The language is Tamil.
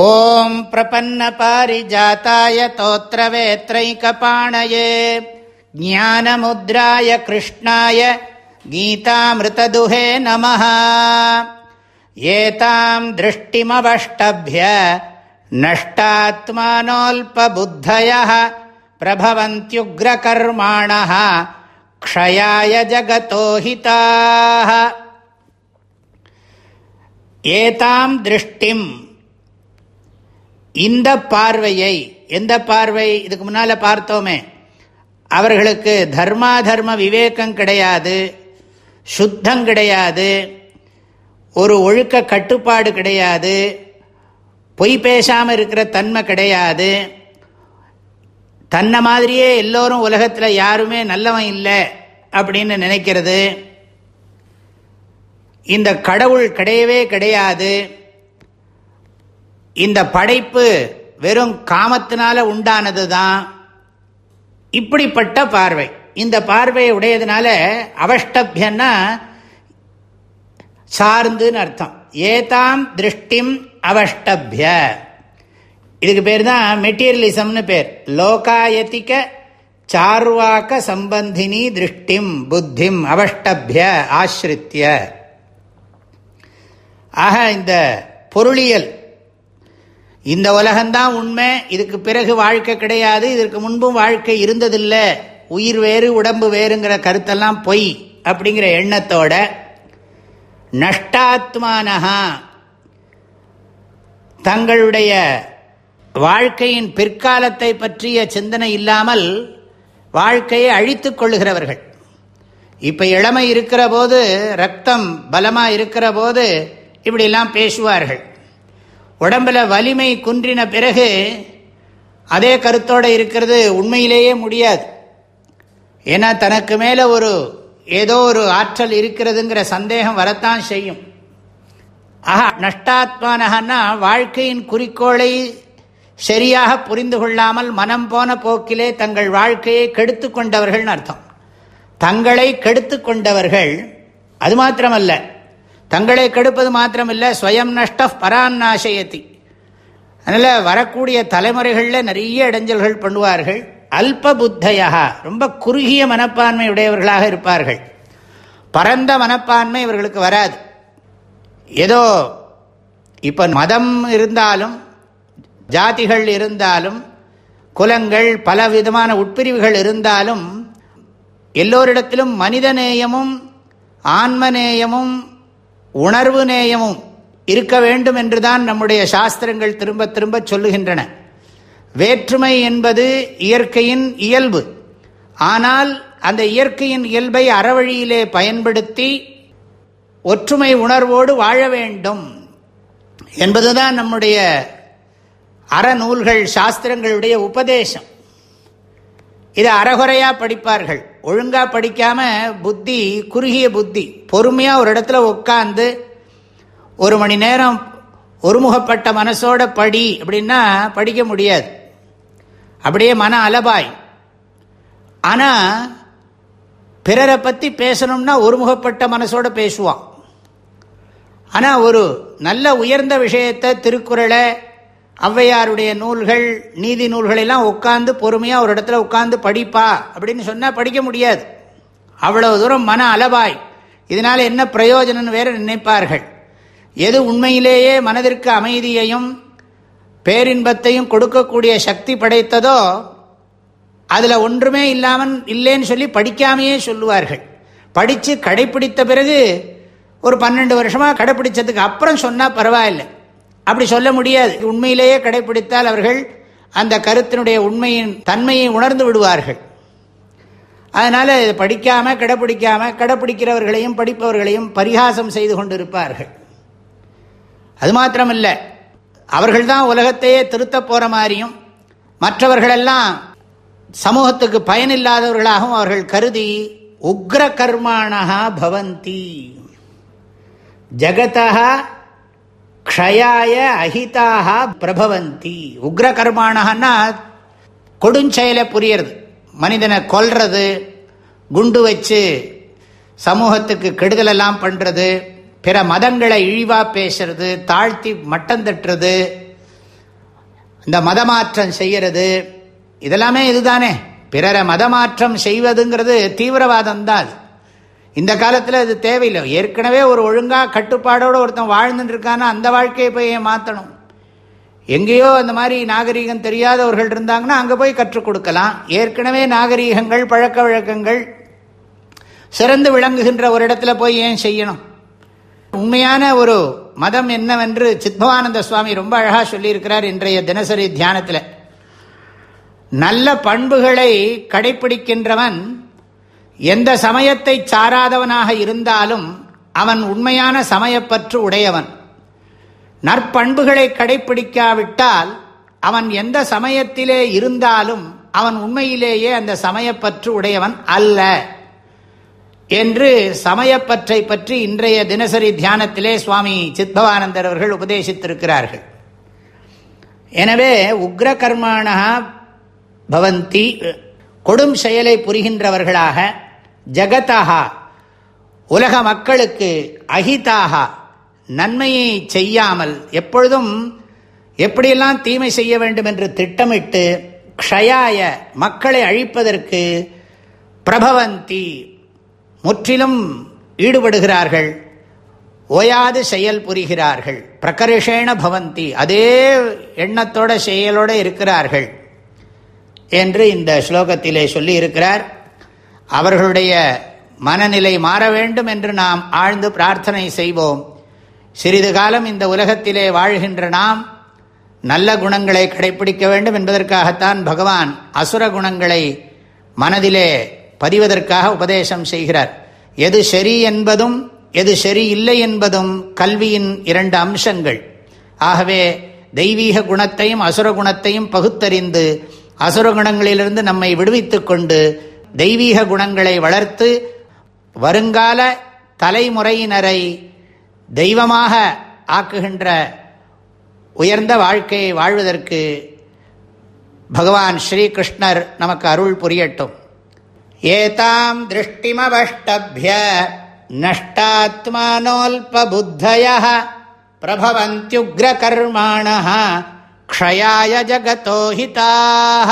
ॐ प्रपन्नपारिजाताय तोत्रवेत्रैकपाणये ज्ञानमुद्राय कृष्णाय गीतामृतदुहे नमः एताम् दृष्टिमवष्टभ्य नष्टात्मानोऽल्पबुद्धयः प्रभवन्त्युग्रकर्माणः क्षयाय जगतो हिताः एताम् दृष्टिम् இந்த பார்வையை எந்த பார்வை? இதுக்கு முன்னால் பார்த்தோமே. அவர்களுக்கு தர்மா தர்ம விவேகம் கிடையாது சுத்தம் கிடையாது ஒரு ஒழுக்க கட்டுப்பாடு கிடையாது பொய் பேசாமல் இருக்கிற தன்மை கிடையாது. தன்னை மாதிரியே எல்லோரும் உலகத்தில் யாருமே நல்லவன் இல்லை அப்படின்னு நினைக்கிறது. இந்த கடவுள் கிடையவே கிடையாது. இந்த படைப்பு வெறும் காமத்தினால உண்டானது தான் இப்படிப்பட்ட பார்வை. இந்த பார்வையை உடையதுனால அவஷ்டபியன்னா சார்ந்துன்னு அர்த்தம். ஏதாம் திருஷ்டிம் அவஷ்டபிய. இதுக்கு பேர் தான் மெட்டீரியலிசம்னு பேர். லோகாயத்திக சார்வாக்க சம்பந்தினி திருஷ்டிம் புத்திம் அவஷ்டபிய ஆசிரித்திய ஆக இந்த பொருளியல் இந்த உலகம்தான் உண்மை. இதுக்கு பிறகு வாழ்க்கை கிடையாது. இதற்கு முன்பும் வாழ்க்கை இருந்ததில்லை. உயிர் வேறு உடம்பு வேறுங்கிற கருத்தெல்லாம் பொய் அப்படிங்கிற எண்ணத்தோட நஷ்டாத்மானஹா தங்களுடைய வாழ்க்கையின் பிற்காலத்தை பற்றிய சிந்தனை இல்லாமல் வாழ்க்கையை அழித்து கொள்ளுகிறவர்கள். இப்போ இளமை இருக்கிற போது ரத்தம் பலமாக இருக்கிற போது இப்படிலாம் பேசுவார்கள். உடம்பில் வலிமை குன்றின பிறகு அதே கருத்தோடு இருக்கிறது உண்மையிலேயே முடியாது. ஏன்னா தனக்கு மேலே ஒரு ஏதோ ஒரு ஆற்றல் இருக்கிறதுங்கிற சந்தேகம் வரத்தான் செய்யும். ஆஹா நஷ்டாத்மானகன்னா வாழ்க்கையின் குறிக்கோளை சரியாக புரிந்து கொள்ளாமல் மனம் போன போக்கிலே தங்கள் வாழ்க்கையை கெடுத்து கொண்டவர்கள்னு அர்த்தம். தங்களை கெடுத்து கொண்டவர்கள் அது மாத்திரமல்ல தங்களை கெடுப்பது மாத்திரமில்லை ஸ்வயம் நஷ்ட பரான் நாசயத்தி அதனால் வரக்கூடிய தலைமுறைகளில் நிறைய இடைஞ்சல்கள் பண்ணுவார்கள். அல்ப புத்தையா ரொம்ப குறுகிய மனப்பான்மை உடையவர்களாக இருப்பார்கள். பரந்த மனப்பான்மை இவர்களுக்கு வராது. ஏதோ இப்போ மதம் இருந்தாலும் ஜாதிகள் இருந்தாலும் குலங்கள் பல விதமான உட்பிரிவுகள் இருந்தாலும் எல்லோரிடத்திலும் மனிதநேயமும் ஆன்மநேயமும் உணர்வு நேயமும் இருக்க வேண்டும் என்றுதான் நம்முடைய சாஸ்திரங்கள் திரும்ப திரும்ப சொல்லுகின்றன. வேற்றுமை என்பது இயற்கையின் இயல்பு. ஆனால் அந்த இயற்கையின் இயல்பை அறவழியிலே பயன்படுத்தி ஒற்றுமை உணர்வோடு வாழ வேண்டும் என்பதுதான் நம்முடைய அறநூல்கள் சாஸ்திரங்களுடைய உபதேசம். இதை அறகுறையாக படிப்பார்கள். ஒழுங்காக படிக்காமல் புத்தி குறுகிய புத்தி பொறுமையாக ஒரு இடத்துல உட்காந்து ஒரு மணி நேரம் ஒருமுகப்பட்ட மனசோட படி அப்படின்னா படிக்க முடியாது. அப்படியே மன அலபாய். ஆனால் பிறரை பற்றி பேசணும்னா ஒருமுகப்பட்ட மனசோட பேசுவான். ஆனால் ஒரு நல்ல உயர்ந்த விஷயத்தை திருக்குறளை ஔவையாருடைய நூல்கள் நீதி நூல்களெல்லாம் உட்காந்து பொறுமையாக ஒரு இடத்துல உட்காந்து படிப்பா அப்படின்னு சொன்னால் படிக்க முடியாது. அவ்வளவு தூரம் மன அலபாய் இதனால் என்ன பிரயோஜனம்னு வேற நினைப்பார்கள். எது உண்மையிலேயே மனதிற்கு அமைதியையும் பேரின்பத்தையும் கொடுக்கக்கூடிய சக்தி படைத்ததோ அதில் ஒன்றுமே இல்லாமல் இல்லைன்னு சொல்லி படிக்காமையே சொல்லுவார்கள். படித்து கடைப்பிடித்த பிறகு ஒரு பன்னெண்டு வருஷமாக கடைப்பிடிச்சதுக்கு அப்புறம் சொன்னால் பரவாயில்லை. அப்படி சொல்ல முடியாது. உண்மையிலேயே கடைபிடித்தால் அவர்கள் அந்த கருத்தினுடைய உண்மையின் தன்மையை உணர்ந்து விடுவார்கள். அதனால் இதை படிக்காமல் கடைப்பிடிக்காமல் கடைப்பிடிக்கிறவர்களையும் படிப்பவர்களையும் பரிகாசம் செய்து கொண்டிருப்பார்கள். அது மாத்திரமில்லை. அவர்கள்தான் உலகத்தையே திருத்த போகிற மாதிரியும் மற்றவர்களெல்லாம் சமூகத்துக்கு பயனில்லாதவர்களாகவும் அவர்கள் கருதி உக்ர கர்மானகா பவந்தி. ஜகதா க்ஷயாய அஹிதாக பிரபவந்தி. உக்ர கொடுஞ்செயலை புரியறது. மனிதனை கொல்றது குண்டு வச்சு சமூகத்துக்கு கெடுதலெல்லாம் பண்ணுறது பிற மதங்களை இழிவாக பேசுறது தாழ்த்தி மட்டம் தட்டுறது இந்த மதமாற்றம் செய்யறது இதெல்லாமே இதுதானே. பிறரை மதமாற்றம் செய்வதுங்கிறது தீவிரவாதம் தான் அது. இந்த காலத்தில் அது தேவையில்லை. ஏற்கனவே ஒரு ஒழுங்காக கட்டுப்பாடோடு ஒருத்தன் வாழ்ந்துட்டு இருக்கான்னா அந்த வாழ்க்கையை போய் ஏன் மாற்றணும் எங்கேயோ அந்த மாதிரி நாகரீகம் தெரியாதவர்கள் இருந்தாங்கன்னா அங்கே போய் கற்றுக் கொடுக்கலாம். ஏற்கனவே நாகரீகங்கள் பழக்க வழக்கங்கள் சிறந்து விளங்குகின்ற ஒரு இடத்துல போய் ஏன் செய்யணும்? உண்மையான ஒரு மதம் என்னவென்று சித்பவானந்த சுவாமி ரொம்ப அழகாக சொல்லியிருக்கிறார் இன்றைய தினசரி தியானத்தில். நல்ல பண்புகளை கடைபிடிக்கின்றவன் எந்த சமயத்தை சாராதவனாக இருந்தாலும் அவன் உண்மையான சமயப்பற்று உடையவன். நற்பண்புகளை கடைபிடிக்காவிட்டால் அவன் எந்த சமயத்திலே இருந்தாலும் அவன் உண்மையிலேயே அந்த சமயப்பற்று உடையவன் அல்ல என்று சமயப்பற்றை பற்றி இன்றைய தினசரி தியானத்திலே சுவாமி சித்பவானந்தர் அவர்கள் உபதேசித்திருக்கிறார்கள். எனவே உக்ர கர்மாணா பவந்தி கொடும் செயலை புரிகின்றவர்களாக ஜகத்தாக உலக மக்களுக்கு அகிதாக நன்மையை செய்யாமல் எப்பொழுதும் எப்படியெல்லாம் தீமை செய்ய வேண்டும் என்று திட்டமிட்டு க்ஷயாய மக்களை அழிப்பதற்கு பிரபவந்தி முற்றிலும் ஈடுபடுகிறார்கள். ஓயாது செயல் புரிகிறார்கள். பிரகர்ஷேண பவந்தி அதே எண்ணத்தோட செயலோடு இருக்கிறார்கள் என்று இந்த ஸ்லோகத்திலே சொல்லி இருக்கிறார் அவர்களுடைய மனநிலை மாற வேண்டும் என்று நாம் ஆழ்ந்து பிரார்த்தனை செய்வோம். சிறிது காலம் இந்த உலகத்திலே வாழ்கின்ற நாம் நல்ல குணங்களை கடைபிடிக்க வேண்டும் என்பதற்காகத்தான் பகவான் அசுர குணங்களை மனதிலே பதிவதற்காக உபதேசம் செய்கிறார். எது சரி என்பதும் எது சரி இல்லை என்பதும் கல்வியின் இரண்டு அம்சங்கள். ஆகவே தெய்வீக குணத்தையும் அசுர குணத்தையும் பகுத்தறிந்து அசுர குணங்களிலிருந்து நம்மை விடுவித்துக் கொண்டு தெய்வீக குணங்களை வளர்த்து வருங்கால தலைமுறையினரை தெய்வமாக ஆக்குகின்ற உயர்ந்த வாழ்க்கையை வாழ்வதற்கு பகவான் ஸ்ரீகிருஷ்ணர் நமக்கு அருள் புரியட்டும். ஏதாம் திருஷ்டிமவஷ்டபிய நஷ்டாத்மானோல்புத்தய பிரபவந்தியுக்ரகர்மாண க்ஷயாய ஜகதோஹிதாக